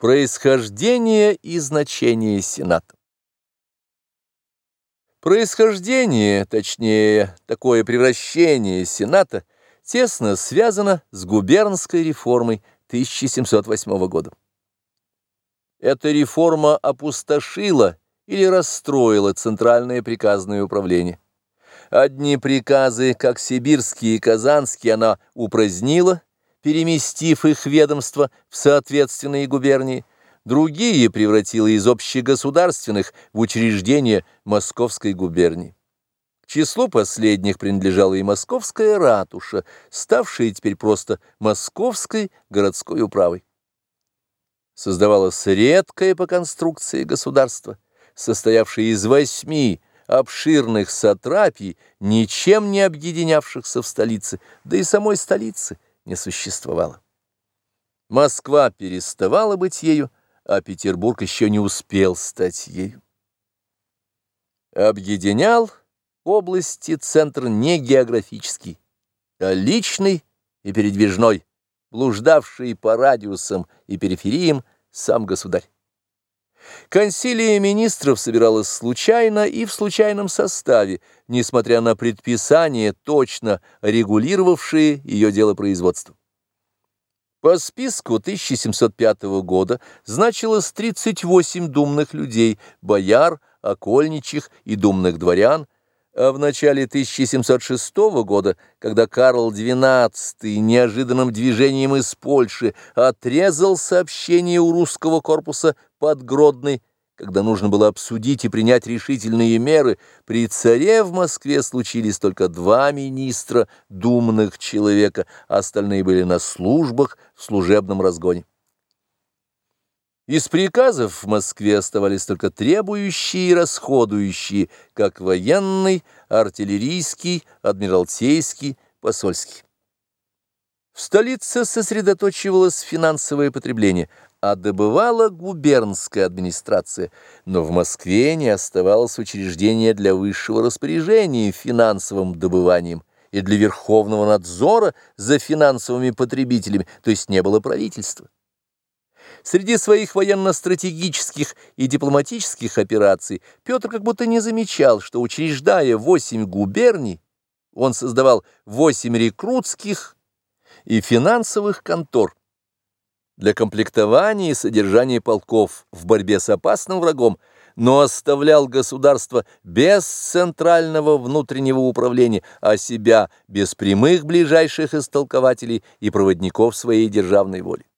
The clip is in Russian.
Происхождение и значение Сената. Происхождение, точнее, такое превращение Сената тесно связано с губернской реформой 1708 года. Эта реформа опустошила или расстроила Центральное приказное управление. Одни приказы, как сибирские и казанские, она упразднила, переместив их ведомства в соответственные губернии, другие превратила из общегосударственных в учреждения Московской губернии. К числу последних принадлежала и Московская ратуша, ставшая теперь просто Московской городской управой. Создавалось редкое по конструкции государство, состоявшее из восьми обширных сатрапий, ничем не объединявшихся в столице, да и самой столицы – не существовало. Москва переставала быть ею, а Петербург еще не успел стать ею. Объединял области центр не географический, а личный и передвижной, блуждавший по радиусам и перифериям сам государь. Консилия министров собиралась случайно и в случайном составе, несмотря на предписания, точно регулировавшие ее дело производства. По списку 1705 года значилось 38 думных людей, бояр, окольничих и думных дворян, а в начале 1706 года, когда Карл XII неожиданным движением из Польши отрезал сообщение у русского корпуса под Гродной, когда нужно было обсудить и принять решительные меры, при царе в Москве случились только два министра, думных человека, остальные были на службах в служебном разгоне. Из приказов в Москве оставались только требующие и расходующие, как военный, артиллерийский, адмиралтейский, посольский. В столице сосредоточивалось финансовое потребление, а добывала губернская администрация, но в Москве не оставалось учреждения для высшего распоряжения финансовым добыванием и для верховного надзора за финансовыми потребителями, то есть не было правительства. Среди своих военно-стратегических и дипломатических операций Петр как будто не замечал, что, учреждая восемь губерний, он создавал восемь рекрутских и финансовых контор для комплектования и содержания полков в борьбе с опасным врагом, но оставлял государство без центрального внутреннего управления, а себя без прямых ближайших истолкователей и проводников своей державной воли.